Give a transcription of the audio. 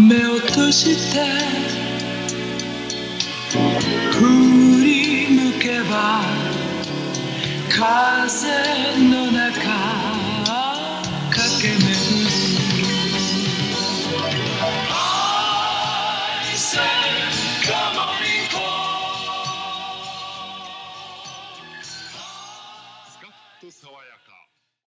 目を閉じて振り向けば風の中駆け巡る爽やか。